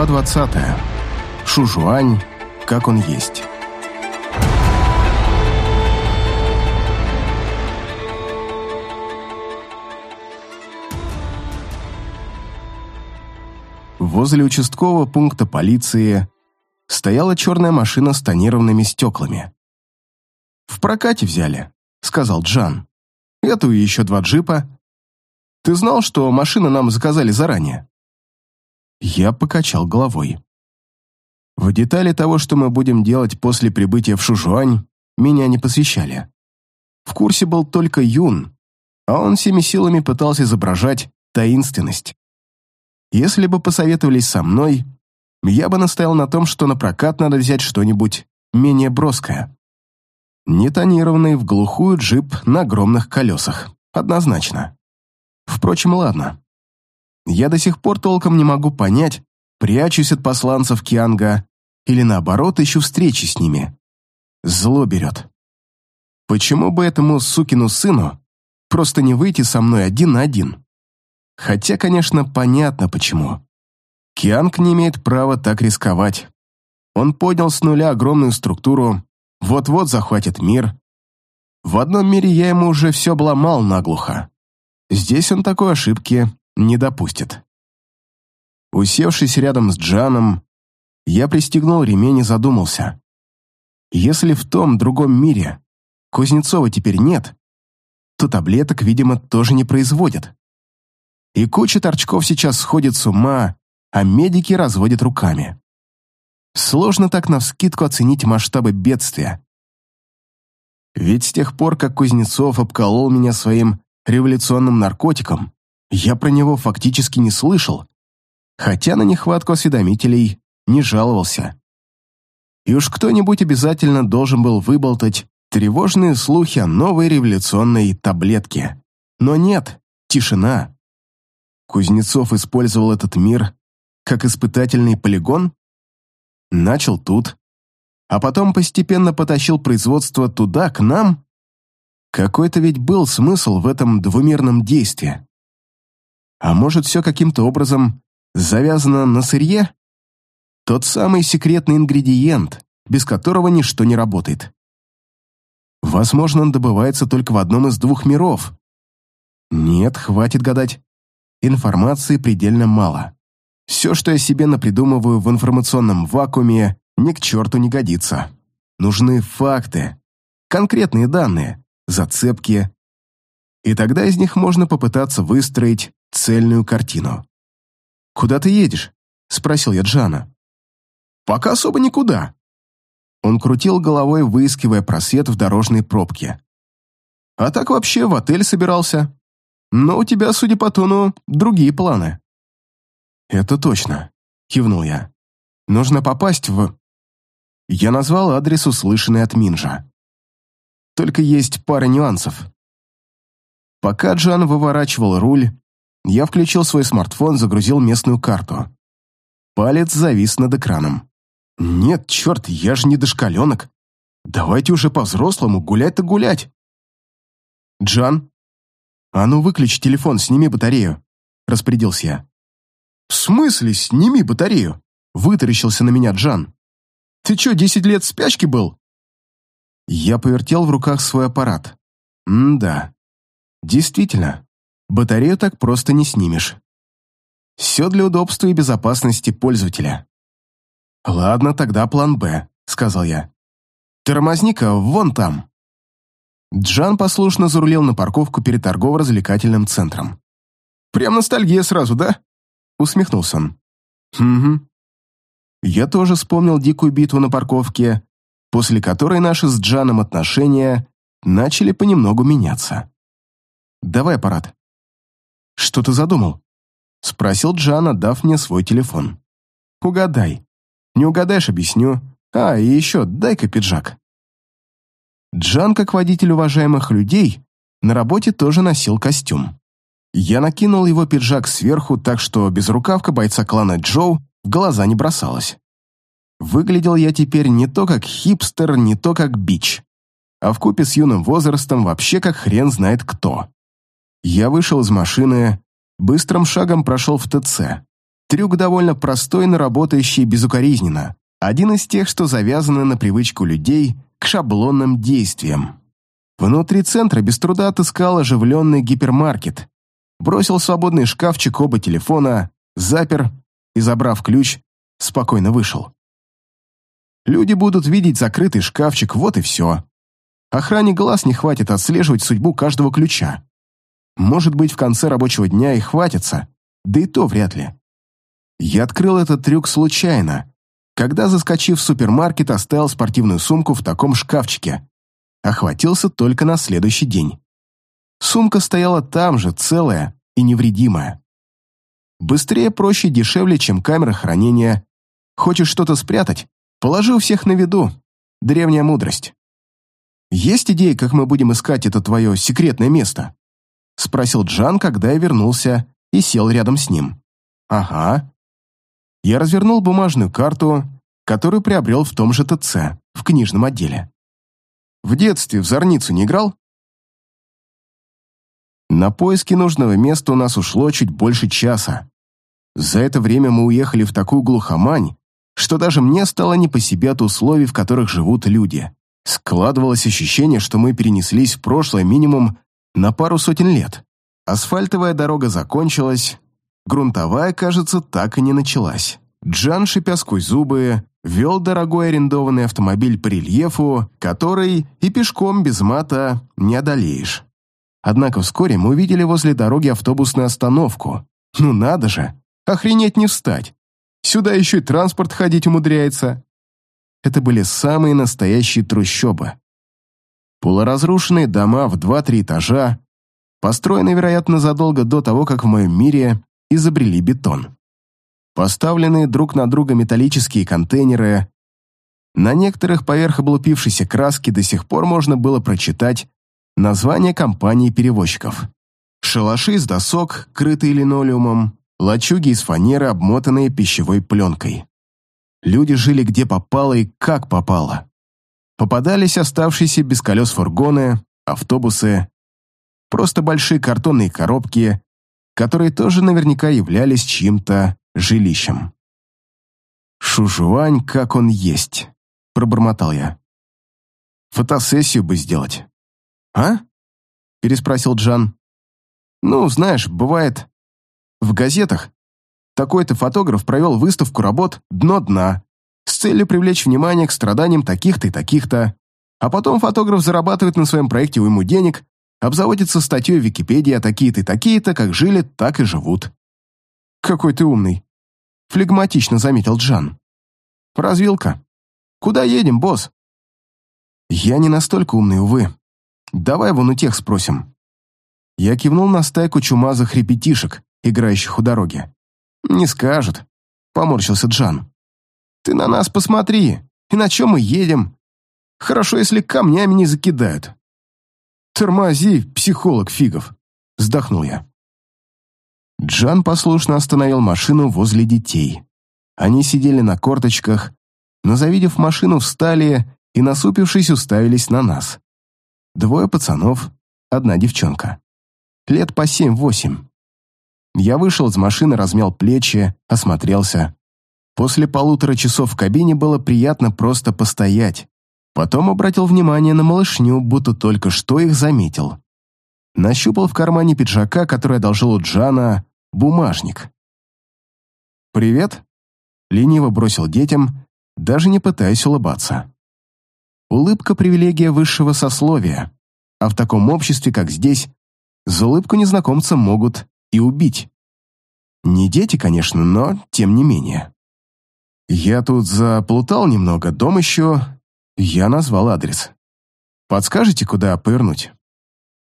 Глава 20. Шужуань, как он есть. Возле участкового пункта полиции стояла черная машина с тонированными стеклами. «В прокате взяли», — сказал Джан. «Эту и еще два джипа. Ты знал, что машины нам заказали заранее?» Я покачал головой. В детали того, что мы будем делать после прибытия в Шужуань, меня не посвящали. В курсе был только Юн, а он всеми силами пытался изображать таинственность. Если бы посоветовались со мной, я бы настоял на том, что на прокат надо взять что-нибудь менее броское. Нетонированный в глухую джип на огромных колесах. Однозначно. Впрочем, ладно. Я до сих пор толком не могу понять, прячусь от посланцев Кианга или наоборот ищу встречи с ними. Зло берет. Почему бы этому сукину сыну просто не выйти со мной один на один? Хотя, конечно, понятно почему. Кианг не имеет права так рисковать. Он поднял с нуля огромную структуру, вот-вот захватит мир. В одном мире я ему уже все обломал наглухо. Здесь он такой ошибки не допустит. Усевшись рядом с Джаном, я пристегнул ремень и задумался. Если в том другом мире Кузнецова теперь нет, то таблеток, видимо, тоже не производят. И куча торчков сейчас сходит с ума, а медики разводят руками. Сложно так навскидку оценить масштабы бедствия. Ведь с тех пор, как Кузнецов обколол меня своим революционным наркотиком, я про него фактически не слышал, хотя на нехватку осведомителей не жаловался. И уж кто-нибудь обязательно должен был выболтать тревожные слухи о новой революционной таблетке. Но нет, тишина. Кузнецов использовал этот мир как испытательный полигон? Начал тут, а потом постепенно потащил производство туда, к нам? Какой-то ведь был смысл в этом двумерном действии. А может, все каким-то образом завязано на сырье? Тот самый секретный ингредиент, без которого ничто не работает. Возможно, он добывается только в одном из двух миров. Нет, хватит гадать. Информации предельно мало. Все, что я себе напридумываю в информационном вакууме, ни к черту не годится. Нужны факты, конкретные данные, зацепки. И тогда из них можно попытаться выстроить цельную картину. «Куда ты едешь?» — спросил я Джана. «Пока особо никуда». Он крутил головой, выискивая просвет в дорожной пробке. «А так вообще в отель собирался. Но у тебя, судя по тону, другие планы». «Это точно», — кивнул я. «Нужно попасть в...» Я назвал адрес, услышанный от Минжа. Только есть пара нюансов. Пока Джан выворачивал руль, я включил свой смартфон, загрузил местную карту. Палец завис над экраном. «Нет, черт, я же не дошкаленок. Давайте уже по-взрослому, гулять-то гулять». «Джан, а ну выключи телефон, сними батарею», — распорядился я. «В смысле сними батарею?» — вытаращился на меня Джан. «Ты что, десять лет в спячке был?» Я повертел в руках свой аппарат. М-да. Действительно, Батарею так просто не снимешь. Все для удобства и безопасности пользователя. «Ладно, тогда план «Б», — сказал я. «Тормозни-ка вон там». Джан послушно зарулил на парковку перед торгово-развлекательным центром. «Прям ностальгия сразу, да?» — усмехнулся он. «Угу». Я тоже вспомнил дикую битву на парковке, после которой наши с Джаном отношения начали понемногу меняться. «Давай аппарат», «Что ты задумал?» — спросил Джан, отдав мне свой телефон. «Угадай. Не угадаешь, объясню. А, и еще, дай-ка пиджак». Джан, как водитель уважаемых людей, на работе тоже носил костюм. Я накинул его пиджак сверху, так что безрукавка бойца клана Джоу в глаза не бросалась. Выглядел я теперь не то как хипстер, не то как бич, а вкупе с юным возрастом вообще как хрен знает кто. Я вышел из машины, быстрым шагом прошел в ТЦ. Трюк довольно простой, но работающий безукоризненно. Один из тех, что завязаны на привычку людей к шаблонным действиям. Внутри центра без труда отыскал оживленный гипермаркет. Бросил свободный шкафчик оба телефона, запер и, забрав ключ, спокойно вышел. Люди будут видеть закрытый шкафчик, вот и все. Охране глаз не хватит отслеживать судьбу каждого ключа. Может быть, в конце рабочего дня и хватится, да и то вряд ли. Я открыл этот трюк случайно, когда, заскочив в супермаркет, оставил спортивную сумку в таком шкафчике. Охватился только на следующий день. Сумка стояла там же, целая и невредимая. Быстрее, проще, дешевле, чем камера хранения. Хочешь что-то спрятать? Положи у всех на виду. Древняя мудрость. «Есть идеи, как мы будем искать это твое секретное место?» Спросил Джан, когда я вернулся и сел рядом с ним. «Ага». Я развернул бумажную карту, которую приобрел в том же ТЦ, в книжном отделе. «В детстве в Зорницу не играл?» На поиски нужного места у нас ушло чуть больше часа. За это время мы уехали в такую глухомань, что даже мне стало не по себе от условий, в которых живут люди. Складывалось ощущение, что мы перенеслись в прошлое минимум на пару сотен лет. Асфальтовая дорога закончилась, грунтовая, кажется, так и не началась. Джан, шипя сквозь зубы, вел дорогой арендованный автомобиль по рельефу, который и пешком без мата не одолеешь. Однако вскоре мы увидели возле дороги автобусную остановку. Ну надо же, охренеть не встать. Сюда еще и транспорт ходить умудряется. Это были самые настоящие трущобы. Полуразрушенные дома в 2-3 этажа, построенные, вероятно, задолго до того, как в моем мире изобрели бетон. Поставленные друг на друга металлические контейнеры. На некоторых поверх облупившейся краски до сих пор можно было прочитать название компании-перевозчиков. Шалаши из досок, крытые линолеумом, лачуги из фанеры, обмотанные пищевой пленкой. Люди жили где попало и как попало. Попадались оставшиеся без колес фургоны, автобусы, просто большие картонные коробки, которые тоже наверняка являлись чьим-то жилищем. «Шужуань, как он есть», — пробормотал я. «Фотосессию бы сделать». «А?» — переспросил Джан. «Ну, знаешь, бывает, в газетах такой-то фотограф провел выставку работ «Дно дна» целью привлечь внимание к страданиям таких-то и таких-то, а потом фотограф зарабатывает на своем проекте уйму денег, обзаводится статьей в Википедии о такие-то и такие-то, как жили, так и живут. «Какой ты умный», — флегматично заметил Джан. «Развилка. Куда едем, босс?» «Я не настолько умный, увы. Давай вон у тех спросим». Я кивнул на стайку чумазых ребятишек, играющих у дороги. «Не скажет», — поморщился Джан. «Ты на нас посмотри, и на чем мы едем? Хорошо, если камнями не закидают». «Тормози, психолог фигов», — вздохнул я. Джан послушно остановил машину возле детей. Они сидели на корточках, но, завидев машину, встали и, насупившись, уставились на нас. Двое пацанов, одна девчонка. Лет по семь-восемь. Я вышел из машины, размял плечи, осмотрелся. После полутора часов в кабине было приятно просто постоять. Потом обратил внимание на малышню, будто только что их заметил. Нащупал в кармане пиджака, который одолжил у Джана, бумажник. «Привет», — лениво бросил детям, даже не пытаясь улыбаться. Улыбка — привилегия высшего сословия, а в таком обществе, как здесь, за улыбку незнакомца могут и убить. Не дети, конечно, но тем не менее. Я тут заплутал немного, дом еще... Я назвал адрес. Подскажете, куда повернуть?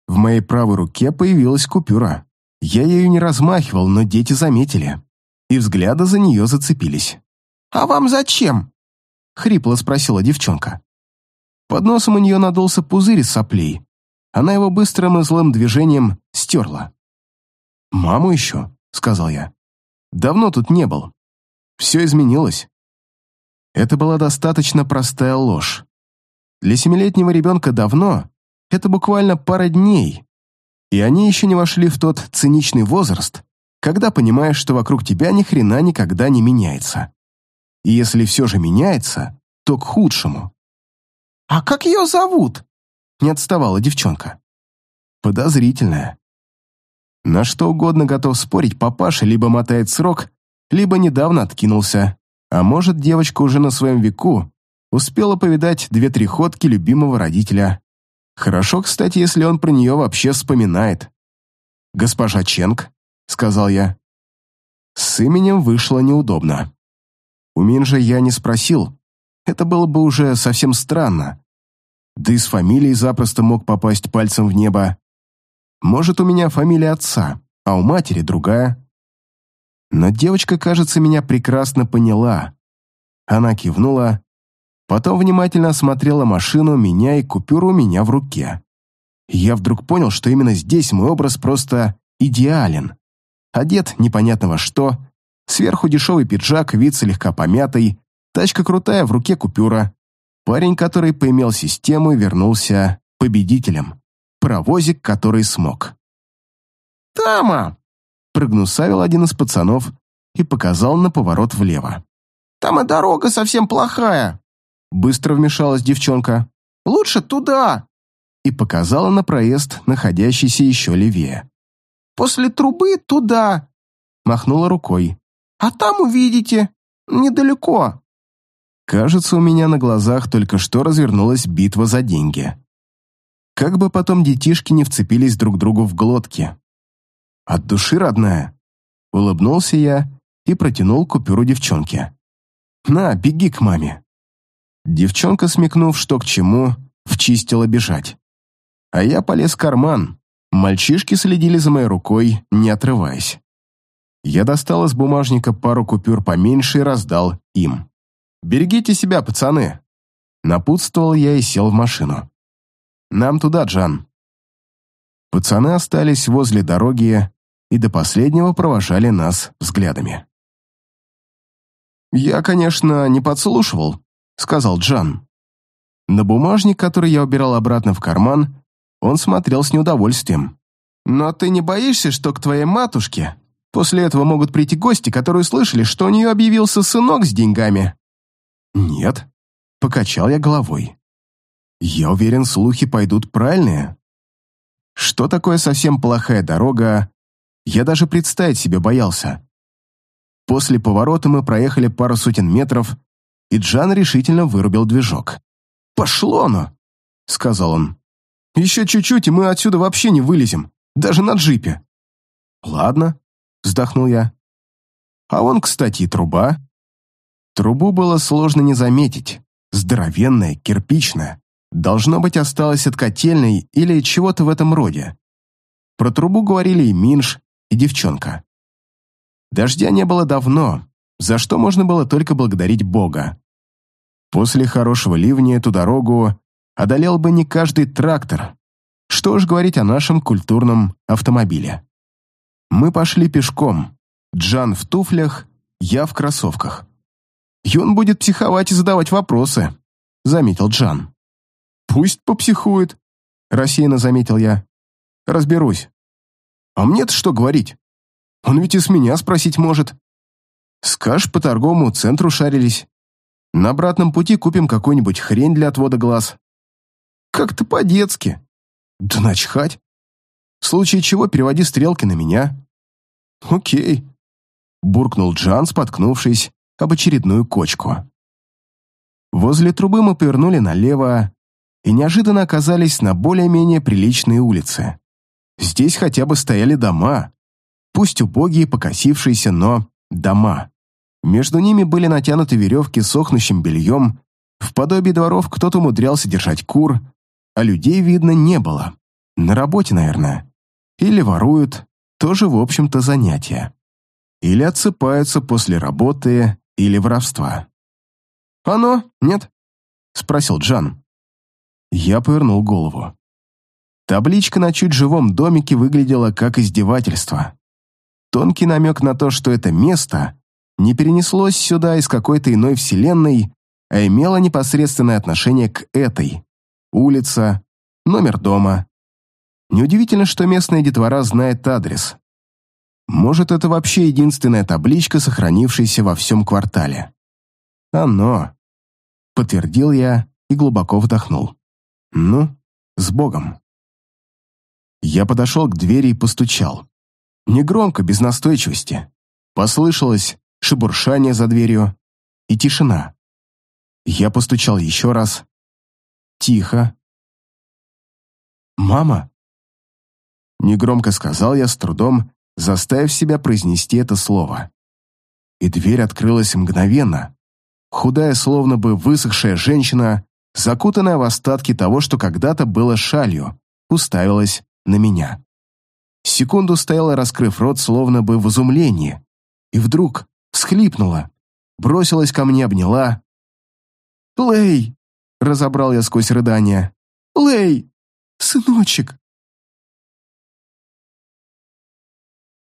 В моей правой руке появилась купюра. Я ею не размахивал, но дети заметили. И взгляды за нее зацепились. «А вам зачем?» — хрипло спросила девчонка. Под носом у нее надулся пузырь из соплей. Она его быстрым и злым движением стерла. «Маму еще», — сказал я. «Давно тут не был. Все изменилось». Это была достаточно простая ложь. Для семилетнего ребенка давно — это буквально пара дней, и они еще не вошли в тот циничный возраст, когда понимаешь, что вокруг тебя ни хрена никогда не меняется. И если все же меняется, то к худшему. «А как ее зовут?» — не отставала девчонка. Подозрительная. На что угодно готов спорить папаша либо мотает срок, либо недавно откинулся, а может, девочка уже на своем веку успела повидать две-три ходки любимого родителя. Хорошо, кстати, если он про нее вообще вспоминает. «Госпожа Ченг», — сказал я. С именем вышло неудобно. У Минжа я не спросил. Это было бы уже совсем странно. Да и с фамилией запросто мог попасть пальцем в небо. Может, у меня фамилия отца, а у матери другая. Но девочка, кажется, меня прекрасно поняла. Она кивнула, потом внимательно осмотрела машину, меня и купюру у меня в руке. Я вдруг понял, что именно здесь мой образ просто идеален. Одет непонятно во что, сверху дешевый пиджак, вид слегка помятый, тачка крутая, в руке купюра. Парень, который поимел систему вернулся победителем. Паровозик, который смог. «Тама!» Прогнусавил один из пацанов и показал на поворот влево. «Там и дорога совсем плохая!» Быстро вмешалась девчонка. «Лучше туда!» И показала на проезд, находящийся еще левее. «После трубы туда!» Махнула рукой. «А там увидите! Недалеко!» Кажется, у меня на глазах только что развернулась битва за деньги. Как бы потом детишки не вцепились друг другу в глотки. От души, родная!» Улыбнулся я и протянул купюру девчонке. «На, беги к маме!» Девчонка, смекнув, что к чему, вчистила бежать. А я полез в карман. Мальчишки следили за моей рукой, не отрываясь. Я достал из бумажника пару купюр поменьше и раздал им. «Берегите себя, пацаны!» Напутствовал я и сел в машину. «Нам туда, Джан». Пацаны остались возле дороги, и до последнего провожали нас взглядами. «Я, конечно, не подслушивал», — сказал Джан. На бумажник, который я убирал обратно в карман, он смотрел с неудовольствием. «Но ты не боишься, что к твоей матушке после этого могут прийти гости, которые слышали, что у нее объявился сынок с деньгами?» «Нет», — покачал я головой. «Я уверен, слухи пойдут правильные. Что такое совсем плохая дорога, я даже представить себе боялся. После поворота мы проехали пару сотен метров, и Джан решительно вырубил движок. «Пошло оно!» — сказал он. «Еще чуть-чуть, и мы отсюда вообще не вылезем, даже на джипе». «Ладно», — вздохнул я. «А вон, кстати, труба». Трубу было сложно не заметить. Здоровенная, кирпичная. Должно быть, осталась от котельной или чего-то в этом роде. Про трубу говорили и Минш, и девчонка. Дождя не было давно, за что можно было только благодарить Бога. После хорошего ливня эту дорогу одолел бы не каждый трактор. Что уж говорить о нашем культурном автомобиле. Мы пошли пешком. Джан в туфлях, я в кроссовках. Он будет психовать и задавать вопросы, заметил Джан. Пусть попсихует, рассеянно заметил я. Разберусь. А мне-то что говорить? Он ведь и с меня спросить может. Скажешь, по торговому центру шарились. На обратном пути купим какую-нибудь хрень для отвода глаз. Как-то по-детски. Да начхать. В случае чего переводи стрелки на меня. Окей. Буркнул Джан, споткнувшись об очередную кочку. Возле трубы мы повернули налево и неожиданно оказались на более-менее приличной улице. Здесь хотя бы стояли дома. Пусть убогие, покосившиеся, но дома. Между ними были натянуты веревки с сохнущим бельем, в подобии дворов кто-то умудрялся держать кур, а людей, видно, не было. На работе, наверное. Или воруют, тоже, в общем-то, занятие. Или отсыпаются после работы или воровства. «Оно? Нет?» — спросил Джан. Я повернул голову. Табличка на чуть живом домике выглядела как издевательство. Тонкий намек на то, что это место не перенеслось сюда из какой-то иной вселенной, а имело непосредственное отношение к этой. Улица, номер дома. Неудивительно, что местная детвора знает адрес. Может, это вообще единственная табличка, сохранившаяся во всем квартале. Оно. Подтвердил я и глубоко вдохнул. Ну, с Богом. Я подошел к двери и постучал. Негромко, без настойчивости. Послышалось шебуршание за дверью и тишина. Я постучал еще раз. Тихо. «Мама?» Негромко сказал я с трудом, заставив себя произнести это слово. И дверь открылась мгновенно. Худая, словно бы высохшая женщина, закутанная в остатки того, что когда-то было шалью, уставилась на меня. Секунду стояла, раскрыв рот, словно бы в изумлении, и вдруг всхлипнула, бросилась ко мне, обняла. «Лэй!» — разобрал я сквозь рыдания. «Лэй! Сыночек!»